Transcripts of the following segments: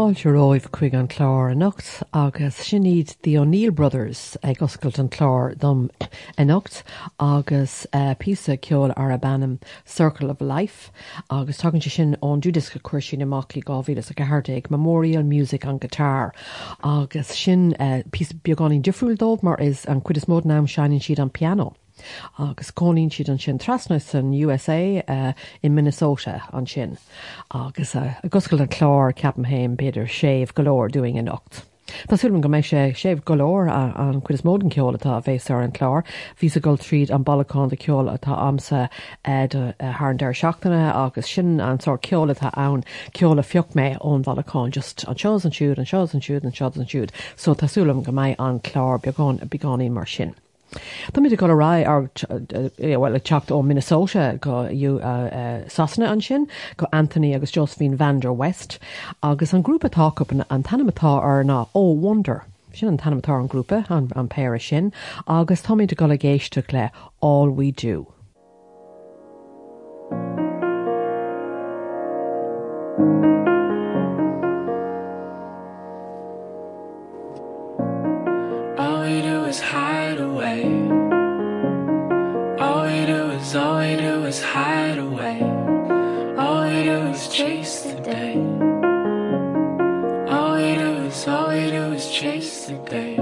Fáilte roimh chuig an chlár anocht agus sinad the O'Neill Brothers ag oscailt an chlár dom anocht agus uh, písa ceol ar a bannam Circle of Life agus tugann sin ón dúdas go chuir sin amachlí gáhílas a gohardaigh Memorial Music an Guitar agus sin uh, pí beagání difriúildómh mar is an cuid is mód náam seinan siad an piano. Agus cóín siad an sin trasna san USA uh, in Minnesota an sin agus uh, aguscail an chlár ceapamhéim beidir séh golóir doing in nocht. Tásúm go méid sé séh golóir an chud is módan ceola atá a bhééis ar an chlár, ví a goil tríd an balán de ceola atá amsa th an deir seachtainna agus sin antá ceola tá ann ceola fiocht mé ón bhalaán just an seos an siúd an seos an siúd an seos an siúd, so tásúlam go méid an chlár beagán a beáí mar sin. Tá mid go ará ar bhfuil le techt ó Minnesota go sasna an sin go Anthony agus Josephine Vander West agus an grúpa tácup an tanimetá ar ná ó Wonder. sin an tanimetá an grúpa an an péir sin agus táid go le géisteach le all we do. All chase the day. All we do is all we do is chase the day.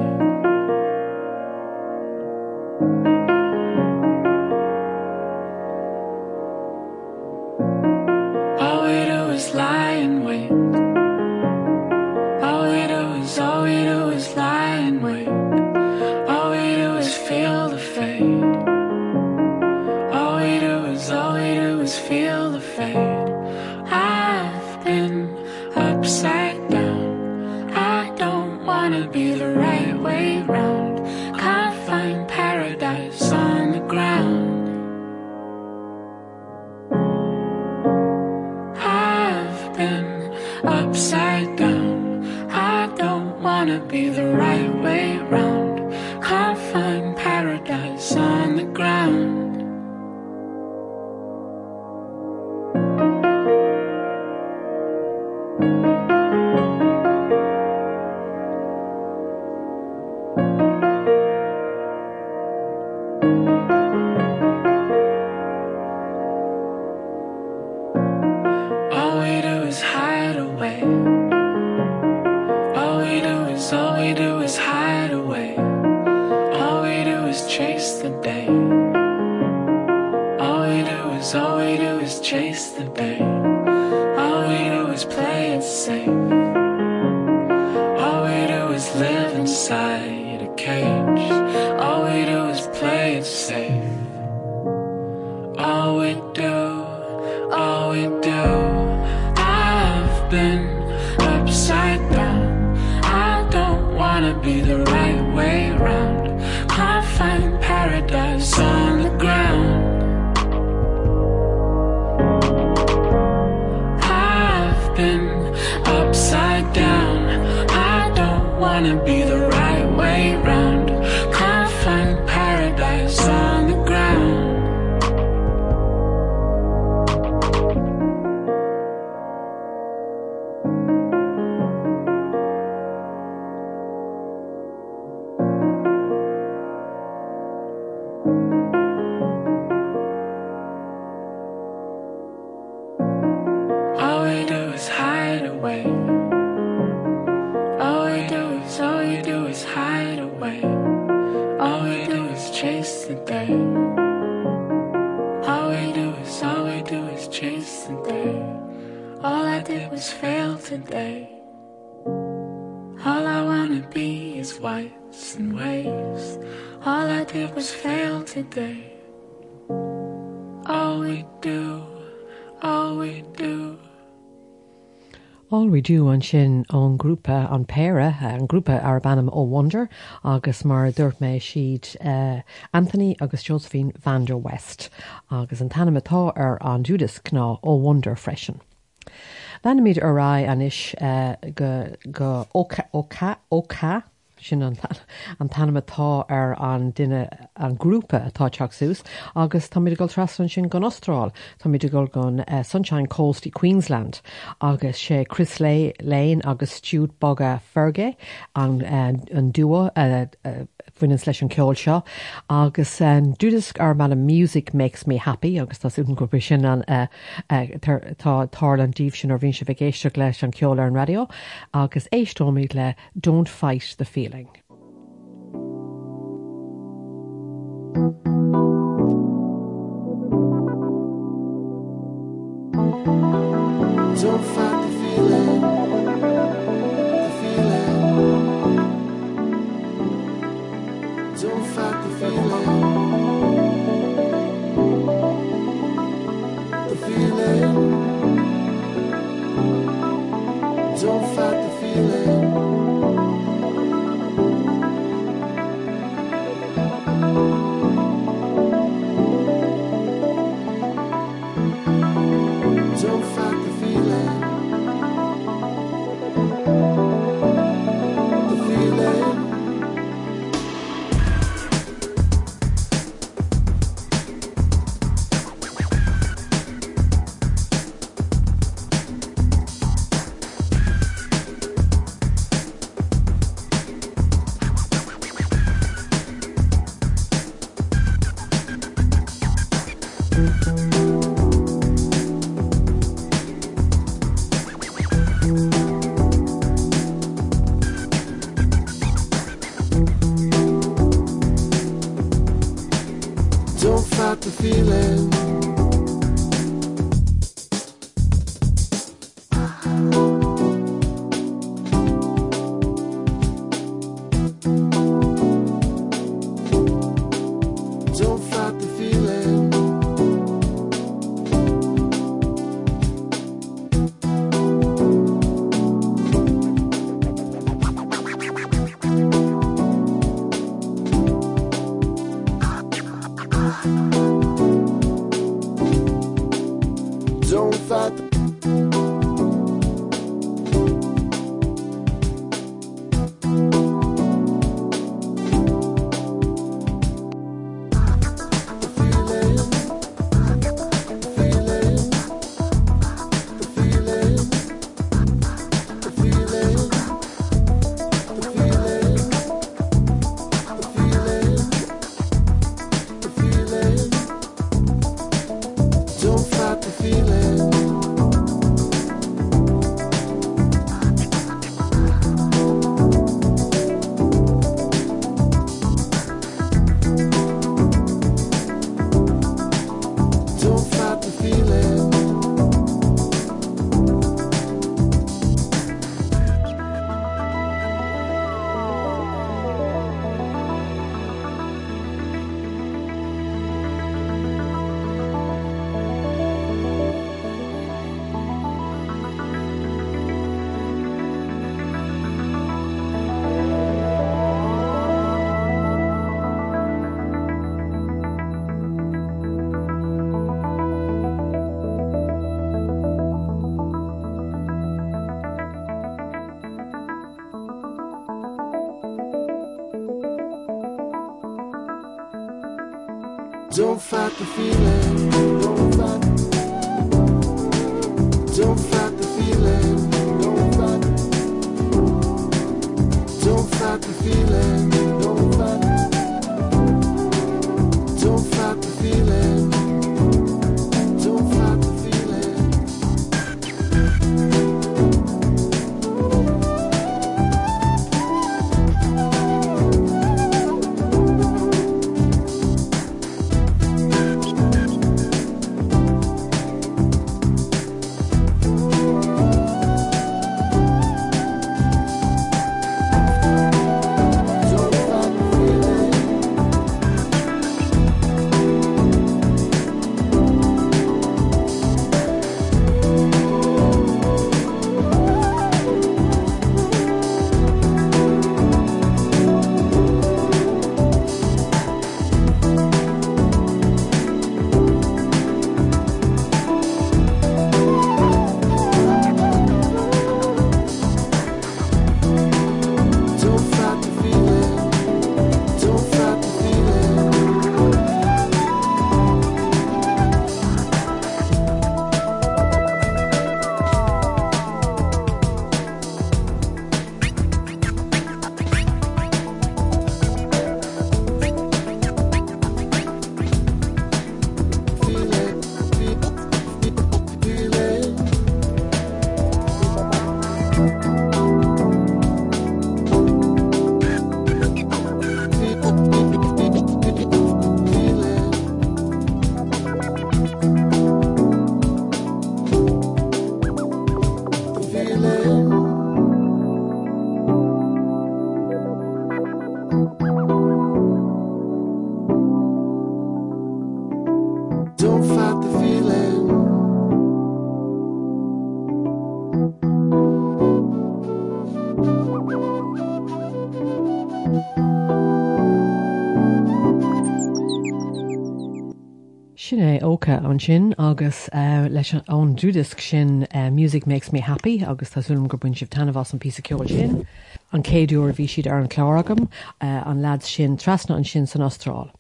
Upside down. I don't wanna be the right way round. Do an sin an grúpa an péire an grúpa ar bannam ó Wonder agus mar dúirt mé siad uh, Anthony agus Josephine van der West agus an tanimetá ar an Judas ná ó Wonder freisin. Lena míad ará anis uh, go go óá sin an an tanimetá ar an duine an grúpa atá teachsús agus tá mid go trasan sin gan Austrráil Tá mid go gan uh, Sunshine Coast i Queensland. Agus sé Chris Lay Lane agus Stuart Boga Ferge an, uh, an dua uh, uh, fuinan leis an ceol seo agus an dúdas ar man music makes me happy agus tá ún grúpa sin an uh, uh, an díh sin ar bhín se bhgéiste leis an ar an radio agus éistómid le don't fight the feeling. Don't fight Ócha an sin agus uh, leis an- dúdisc sin uh, Music Makes Me Happy agus tásúm gur buin sibh tanmhás an pí ceol sin. An céadúir bhí siad ar an chláragam uh, an lad sin trasna an sin san Austrráil.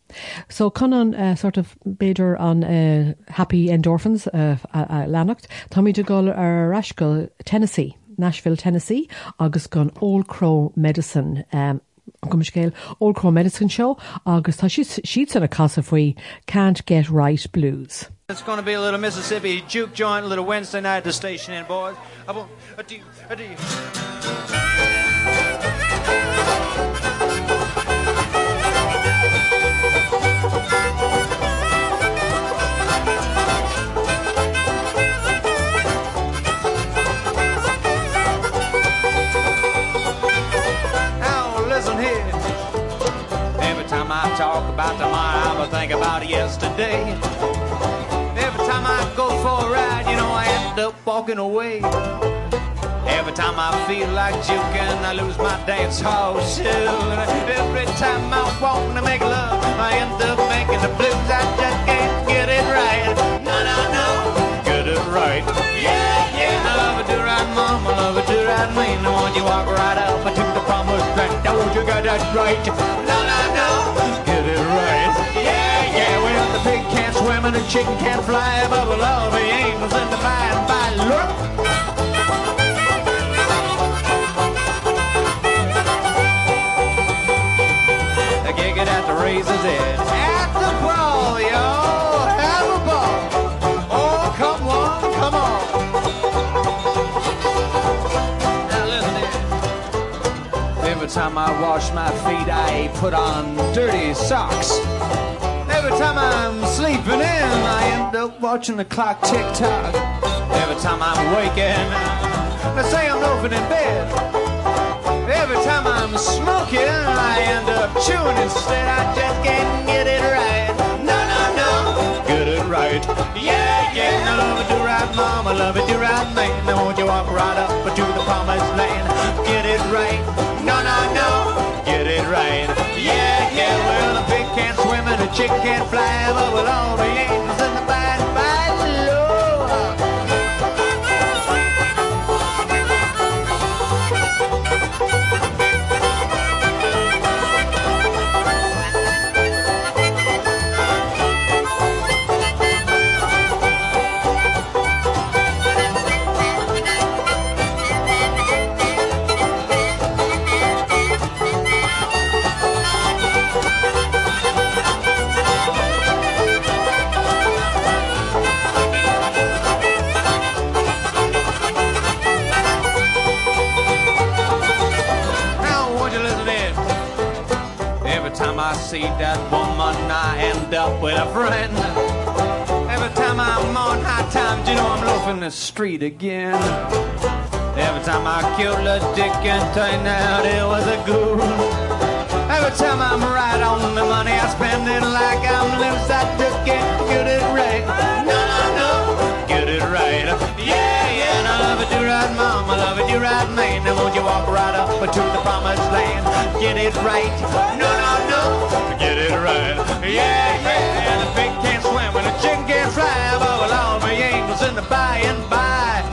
So can an uh, sort of beidir an uh, happy endorphins uh, uh, uh, lenacht, Tá de ar Tennessee, Nashville, Tennessee, agus gan Old Crow Medicine um, go scéil Crow Medicine Show agus tá si siad sanna casa faoi Can't Get Right Blues. It's going to be a little Mississippi juke joint, a little Wednesday night at the station in, boys. Talk about tomorrow, I think about yesterday. Every time I go for a ride, you know I end up walking away. Every time I feel like juking, I lose my dance hall shoe. Every time I want to make love, I end up making the blues. I just can't get it right. No, no, no, get it right. Yeah, yeah, I love it, do right, mama, love it, do right, me. And when you walk right up to the promised land, don't you get that right? No, no, no, and the chicken can't fly, but we love the angels in the and by. Look. A gig it at the Razor's Edge. At the ball, yo! Have a ball! Oh, come on, come on! Now listen here. Every time I wash my feet, I put on dirty socks. Every time I'm sleeping in, I end up watching the clock tick tock. Every time I'm waking, let's say I'm loafing in bed. Every time I'm smoking, I end up chewing instead. I just can't get it right. No, no, no, get it right. Yeah, yeah, I love it, do right, mama, love it, do swim and the chick can't fly, with all the angels in the by with a friend. Every time I'm on high times, you know I'm loafing the street again. Every time I killed a dick and turned out it was a goon. Every time I'm right on the money, I spend it like I'm loose. I just can't get it right. It, do right, mama, love it, do right, man. Now won't you walk right up but to the promised land? Get it right. No, no, no, get it right. Yeah, yeah, and the pig can't swim and the chicken can't fly, but all be angels in the by and by.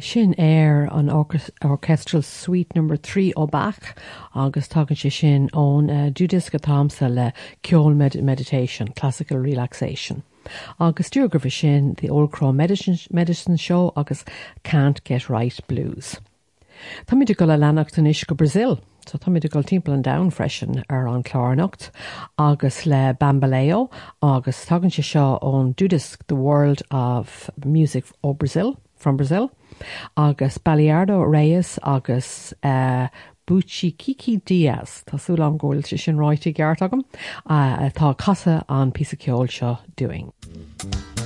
Sin air an orchestral suite number 3 ó Bach agus tugann sé sin ón uh, dúdis go tamsa le ceol med- meditation, classical relaxation. Agus dúrgrah sin the Old Crow Medicine, Medicine Show agus Can't Get Right Blues. Tá muidir go le lenacht an is go Brazil, so tá muidir go timp an down freisin ar an chlánacht, agus le Bambaleo, agus tugann sé seo ón Dúdis the World of Music ó Brazil, from Brazil, agus Baleardo Reyes agus uh, Bucci Kiki Diaz Tású an ggóil se sin ráite geart agam uh, tá casa an pí ceol seo doing. Todos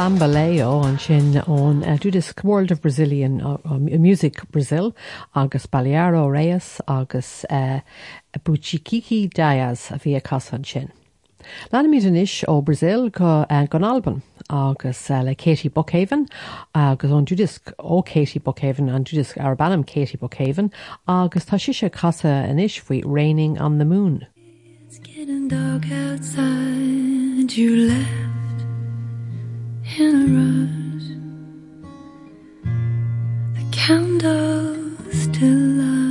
Bam- Bambaleo an sin ón uh, dúdis World of Brazilian uh, uh, Music Brazil agus Balearo Reyes agus Buchikiki Diaz a bhí a cas an sin. Míid an isis ó Brazil go gan Alban agus le Katie Buckhaven agus an dúdisc ó Katie Buckhaven an dúdisc Arbanam Katie Buckhaven agus tá si se casa faoi Raining on the Moon. It's getting dark outside. You left in a rush. The candles still light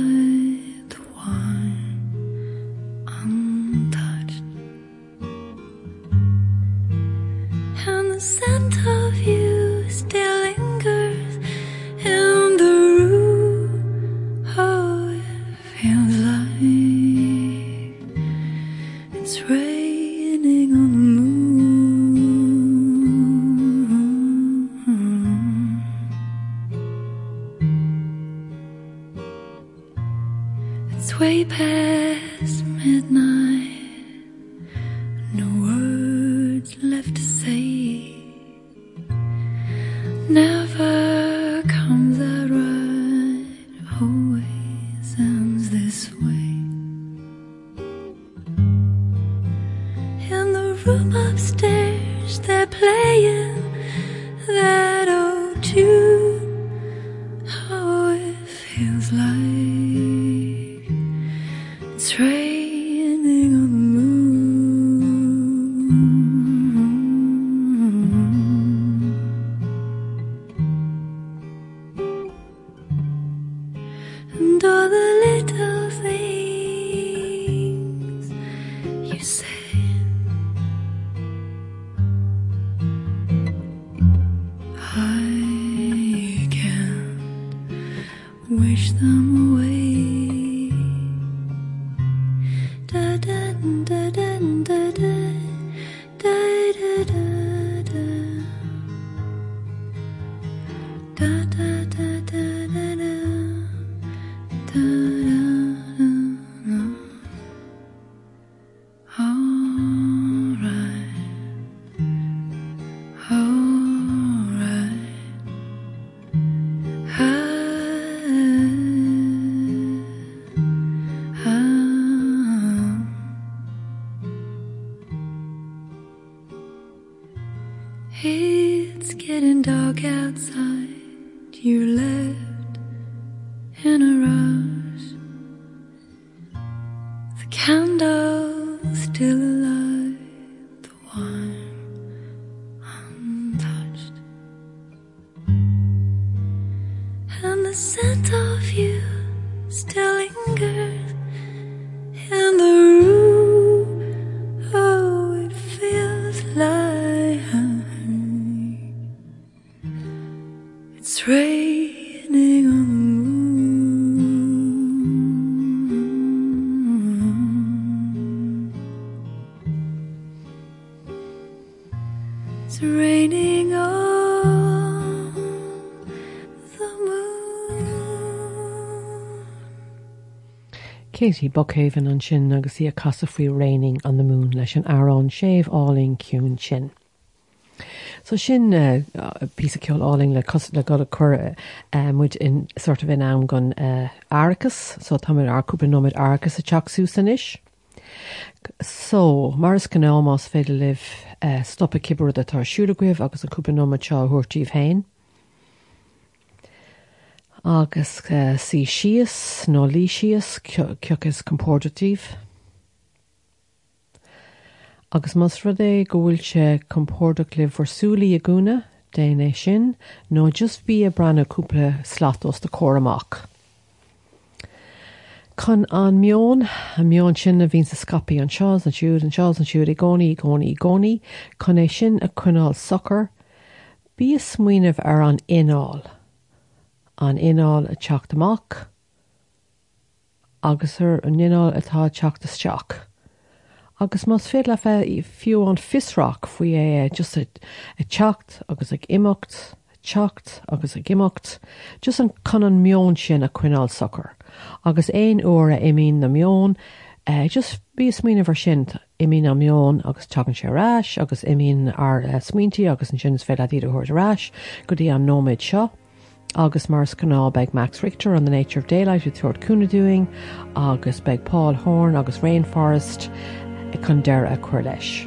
Katie Buckhaven an sin agus í a casa faoi raining an the moon leis an arán séh áling ciún sin. So sin uh, pí ceol áling le cos le god a chur uh, muid in sort of in am gon uh, so tá arcúpa nóid arcas a teachsú san isis. So mars gan ámás féidir liv uh, cibú a tar siúlacuibh agus a cúpa nóid seo thuirtíomh hain. Agus uh, sí sios nó lí sios ceochas compórdatíh. Agus mas rud é go bhfuil se compórdaach le forsúlaí a gúna déana sin nó just bhí a brena cúpla slatos de choramach. Chn an mion a mion sin a bhín sa scapi an seás an siúd an seás an siúd i gcóí gcóí gcóí chun é sin a chunáil soccer, bí is smuoineh ar an ináil. An ináil a teach amach agus ar an ináil atá teachtasteach. Agus más fé le fé i fiú an fisrach faoi é just a, a techt agus ag imimecht, techt agus a gimimecht, just an chun an mion sin a cuináil soccer. Agus éon uair a imín na mion, uh, just bí smína bhar sin imí na mion agus tegan sé ráis, agus imín ar uh, smínti agus an sin is fé a dtíad a thuir ráis, go dtí an nóméid seo. Agus mars canál beg Max Richter on the Nature of Daylight with Thord Kuna doing, agus beg Paul Horn agus Rainforest i chun a chuir leis.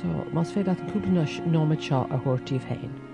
So mas fé dat cúplanas nóid seo a thuirtíomh hain.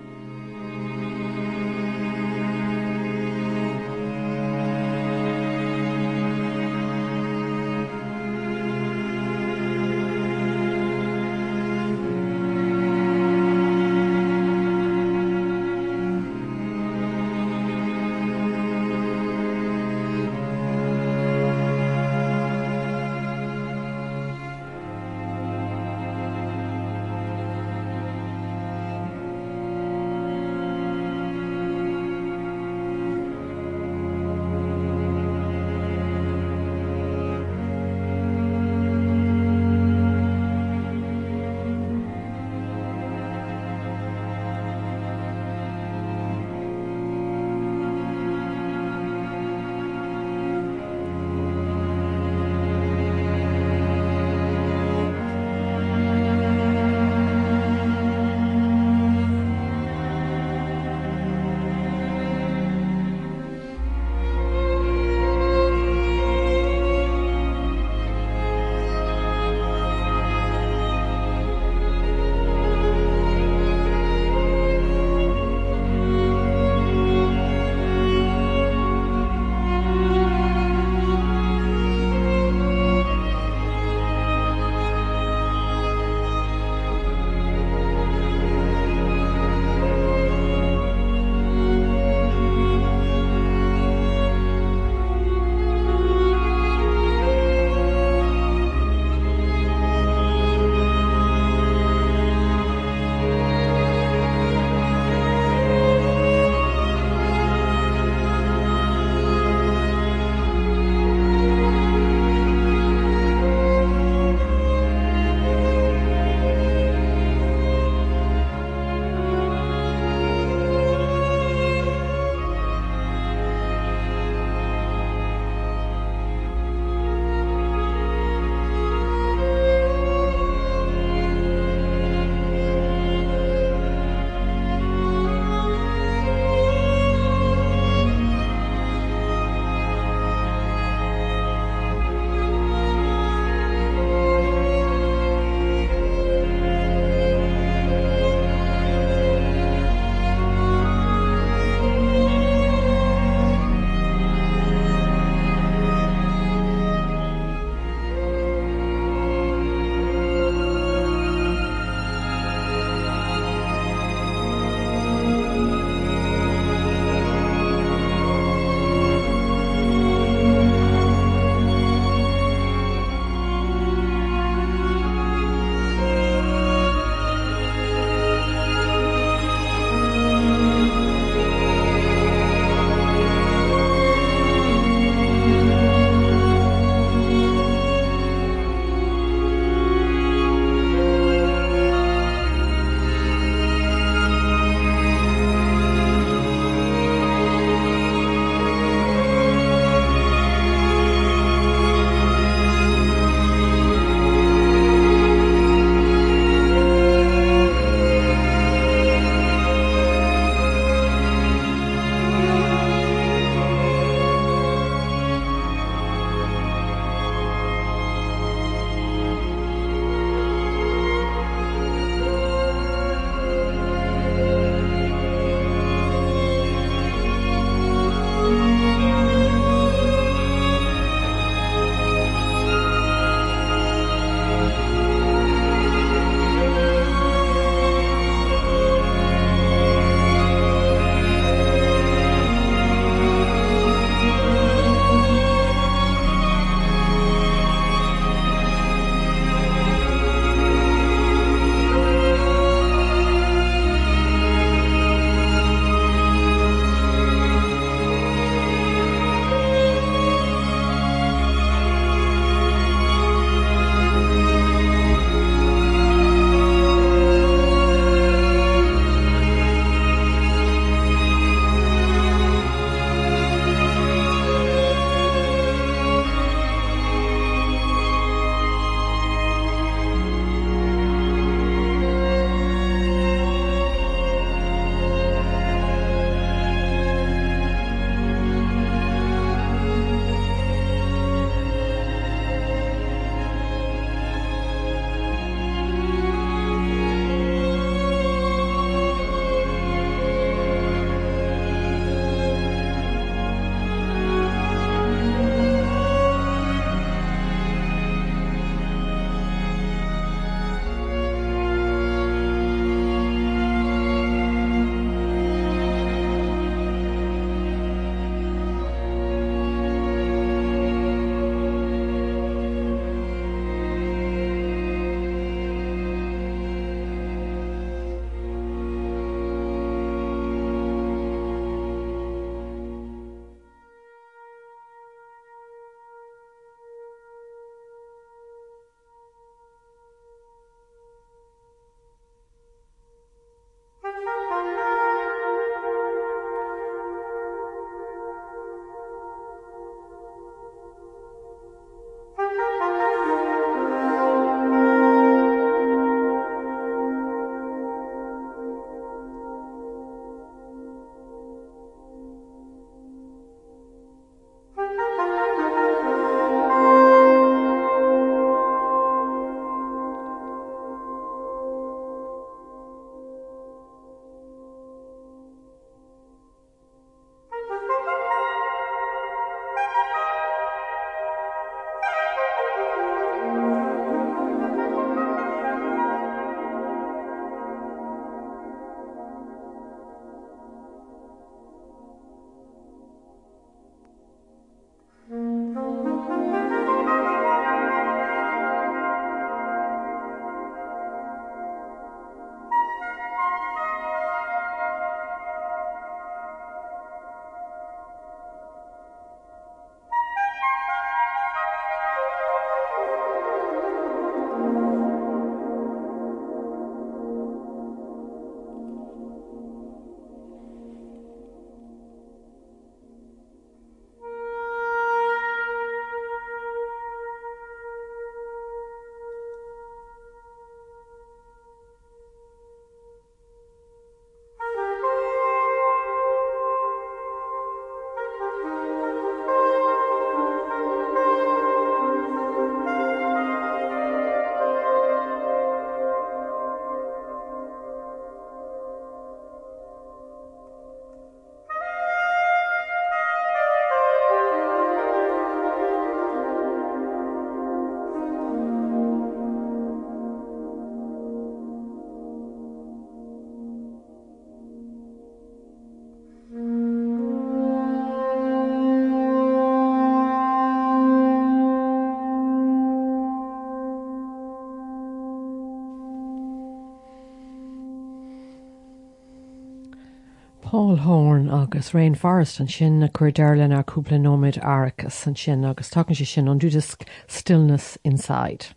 Paul Horn agus Rainforest an sin na chuir deirlinn ar cúpla nóid arachas an sin agus takean sé sin an dúdisc Stillness Inside.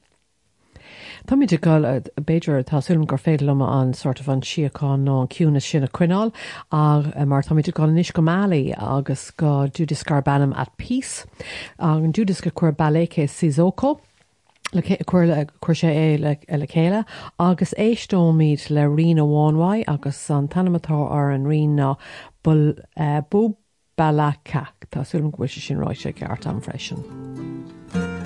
Tá mí gáil Beiidir tásúm gur féidirlum an sort of an siáán nó an ciúna sin a cuiáil ag eh, mar tá mí gáil níos go málaí agus go dúdiscar bannam at peace an dúdis go chuir Ballaké Sissoko. chuirla chuir sé é le chéile, agus étómíd le ri amháinhaid agus san tanimetá ar an ri ná bu eh, bailachcha tásúm ghuiise sin ráise ceart an freisin.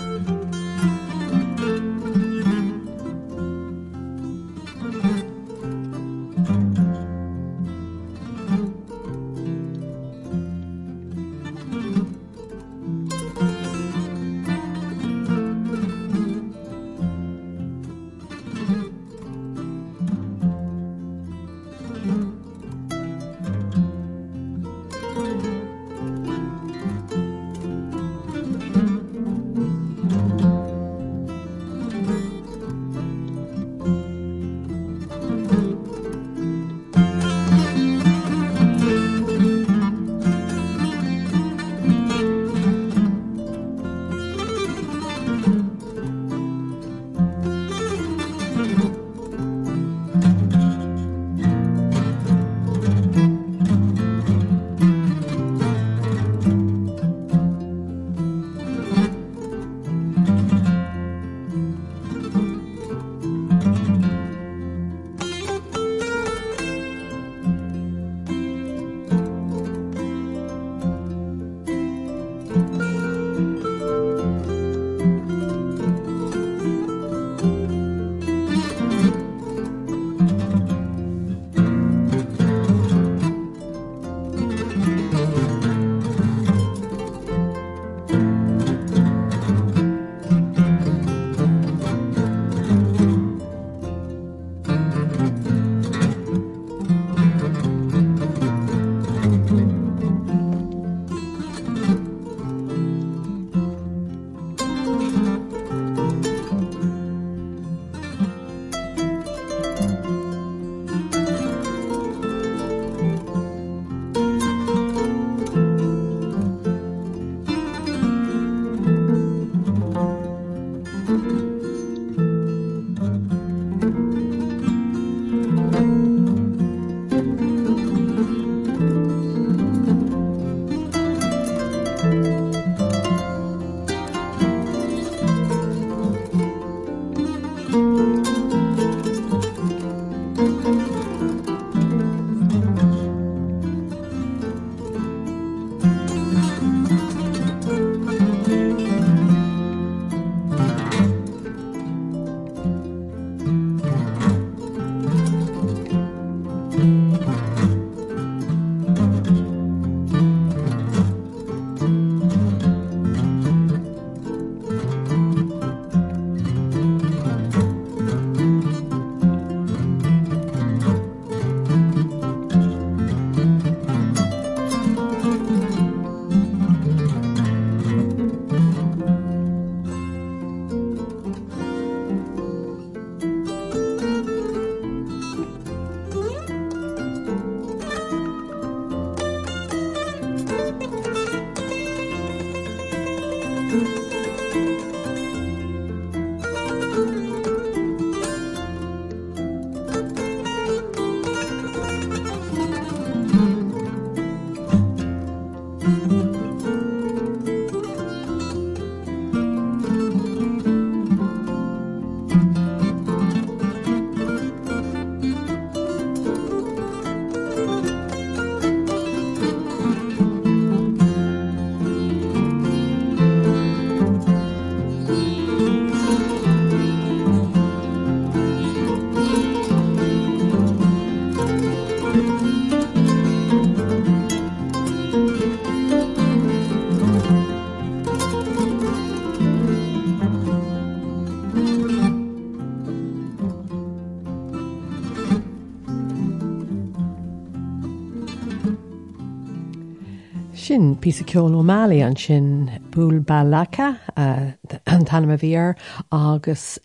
Pí ceol ómálaí an sin búl bailcha an tanam a bhíar agus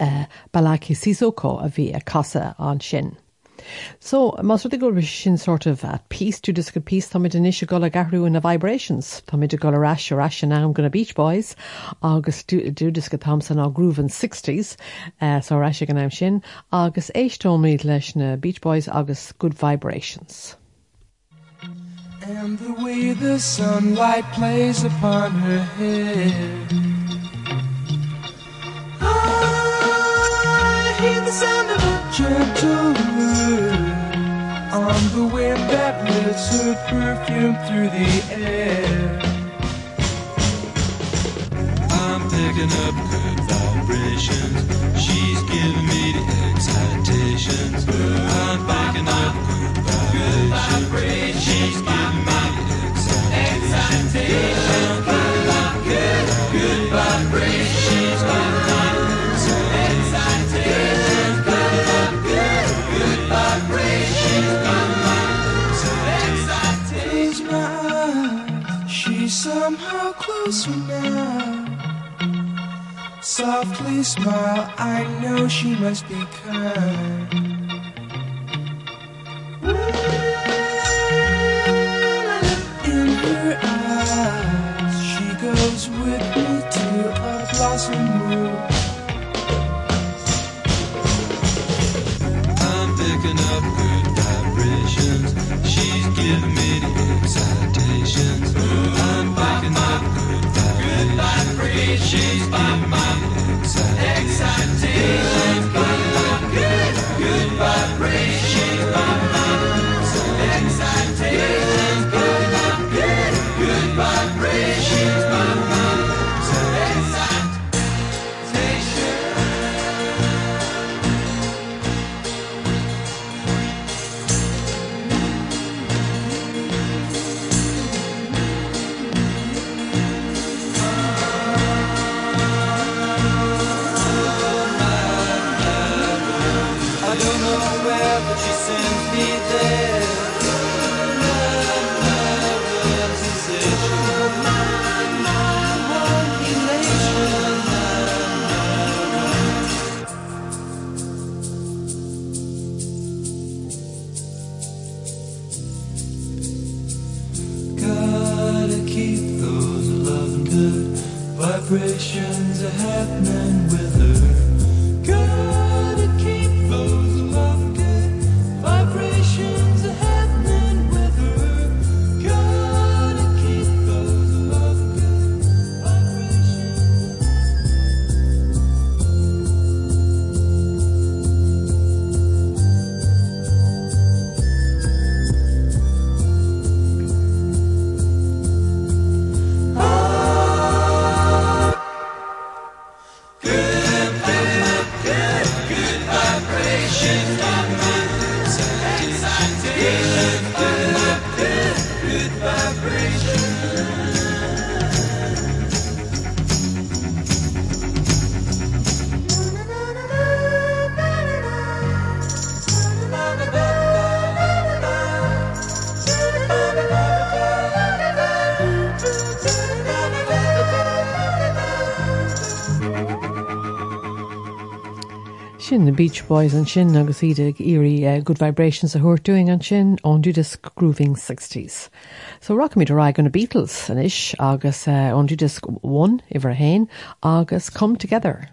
Ballaké Sissoko a bhí a casa an sin. So, mas rud go sin sort of uh, peace tú dis go peace tá in isise go a garú in a vibrations Tá mid go ras ras sin am gona Beach Boys agus dúdis go Thompson á grúvan 60s uh, so ra gan am sin agus éistómid leis na Beach Boys. Agus good vibrations. And the way the sunlight plays upon her head I hear the sound of a gentle On the wind that lifts her perfume through the air. I'm picking up good vibrations. She's giving me the excitations I'm picking up good vibrations good, vibrations vibrations She's somehow closer now. Softly smile I know she must be kind Beach Boys an sin agus iad iri uh, good vibrations a thuir doing an sin an dúdis grooving 60s. So rock me ra an na Beatles an isis agus uh, an dúdis 1 iwwer hain agus come together.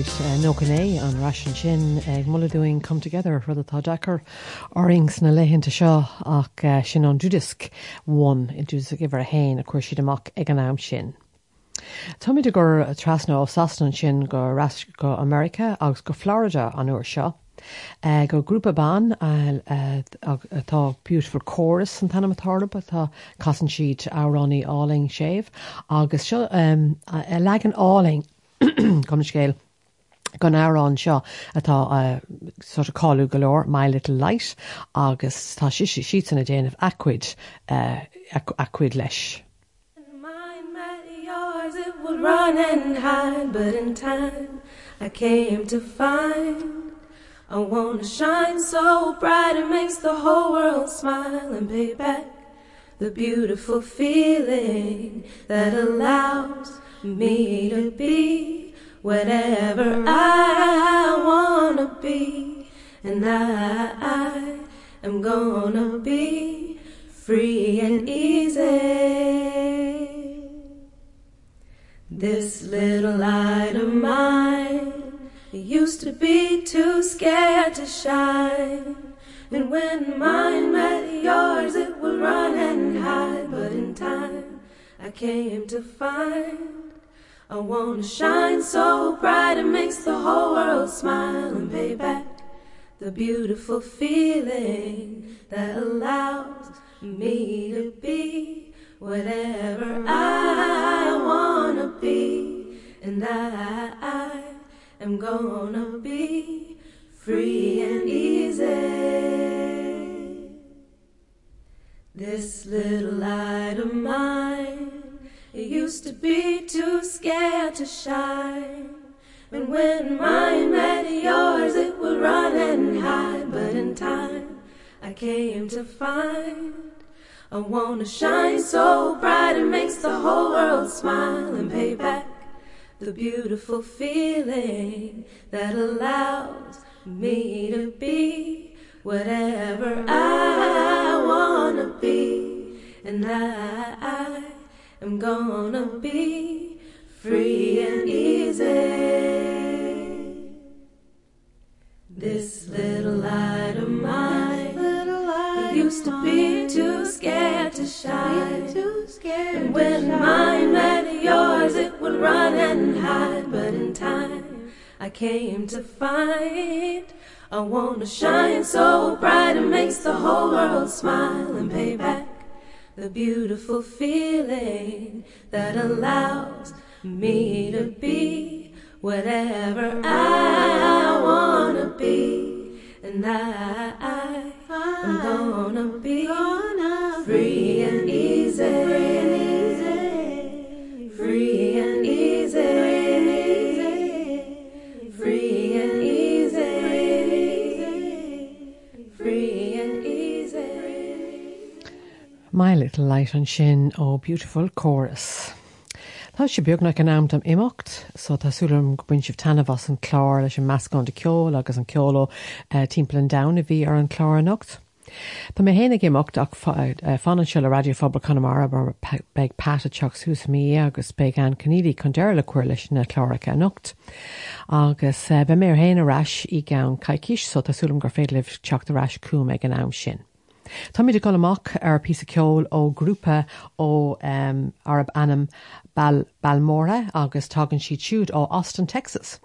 Lécéid nócané an rasin sin ag mullaúing come together rud atá Jackar orings na léhinnta seo ach sin an dúdisc one i dús a gihar a héin a chuir siad amach ag an am sin. Táid a gur trasna ó sastan sin go ras go America agus go Florida an uair seo. Uh, go grúpa ban uh, uh, atá beautiful chorus an tanna atarb atá casan siad áránní áling séh agus seo um, uh, legan áling gom scéil gan árán seo. Atá uh, sort of cáú golóir My Little Light. Agus tá si si sanna déanamh acuid acuid leis. Run and hide, but in time I came to find I wanna shine so bright it makes the whole world smile and pay back the beautiful feeling that allows me to be whatever I wanna be, and I, I am gonna be free and easy. This little light of mine used to be too scared to shine. And when mine met yours, it would run and hide. But in time, I came to find I wanna shine so bright it makes the whole world smile and pay back the beautiful feeling that allows me to be whatever I wanna be, and I, I am gonna be free and easy. This little light of mine, it used to be too scared to shine. And when mine met yours, it would run and hide. But in time, I came to find I wanna shine so bright it makes the whole world smile and pay back the beautiful feeling that allows me to be whatever I wanna be, and I, I am gonna be free and easy. This little light of mine it used to be too scared to shine. And when mine met yours, it would run and hide. But in time, I came to find I wanna shine so bright it makes the whole world smile and pay back the beautiful feeling that allows me to be whatever I wanna be, and I, I am gonna be on free My Little Light an sin ó Beautiful Chorus. Tá sé beagnach an am am imimecht, so tásúlam go buin sih tanmhas an chlár leis an meascán de ceol agus an ceoló uh, eh, timpplain da a bhí ar an chlárannacht. Tá mé héna imimecht ach eh, eh, fanan se le radiofabal Conamara bar beag páteach sús mí agus be an caníí chun deir le cuair leis na chláracha anocht. Agus be mé héana aráis i gan caiiciis so tásúlam gur féadlih teach aráis cúm ag an am sin. Tá mí go amach ar pí ceol ó grúpa ó um, Arab Anam Bal Balmorhea agus tágann siad siúd ó Austin, Texas.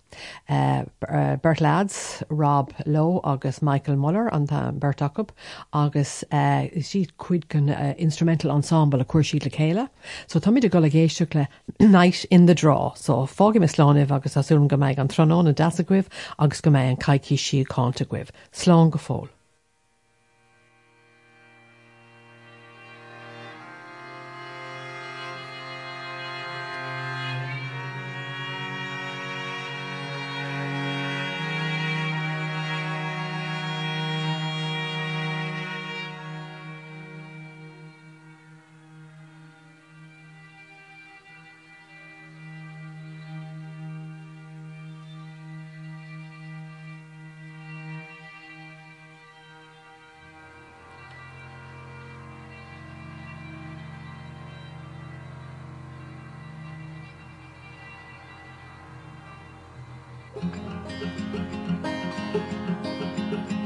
Uh, uh, Bert Lads, Rob Lowe agus Michael Muller an Bert Jacob agus uh, siad chuid gan uh, instrumental ensemble a siad le chéile. So tá mí go le géisteach le Night in the Draw, so fágim is sláineh agus asún go méid an tróna dasacuibh agus go méid an caiici siad cántagcuibh. Slán go fól. うん。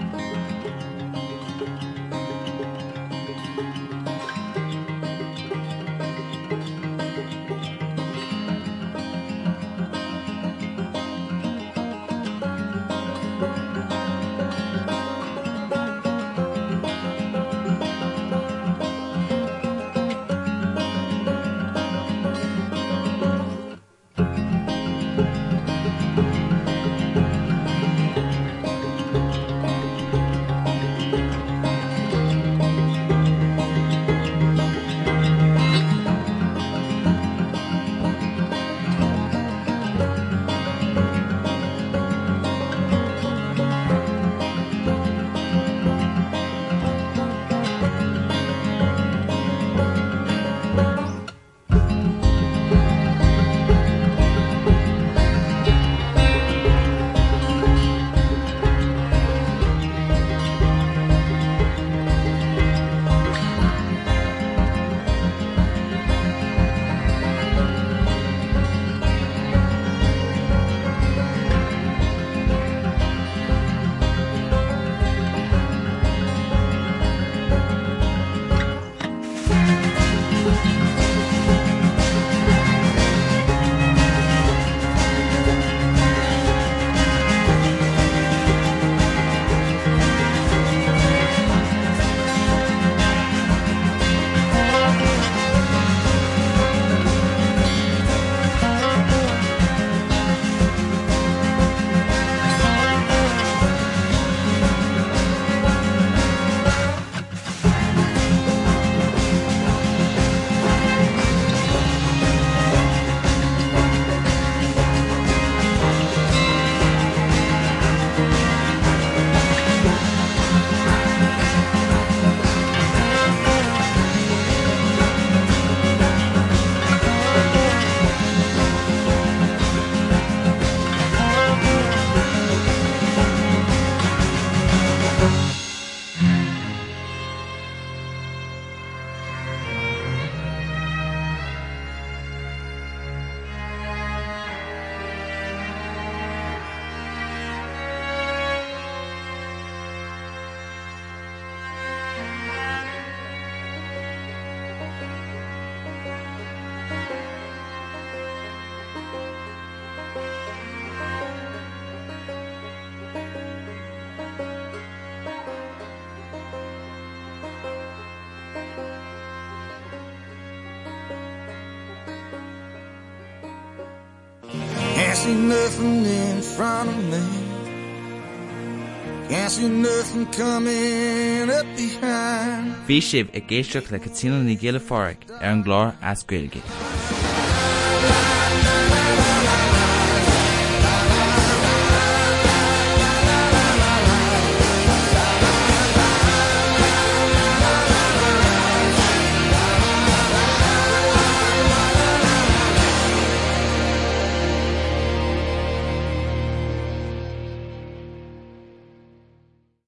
Nothing in front of me. Can't see nothing coming up behind. Bhí sibh i ggéisteach le catína na ggéile fáric ar an glár ascuilge.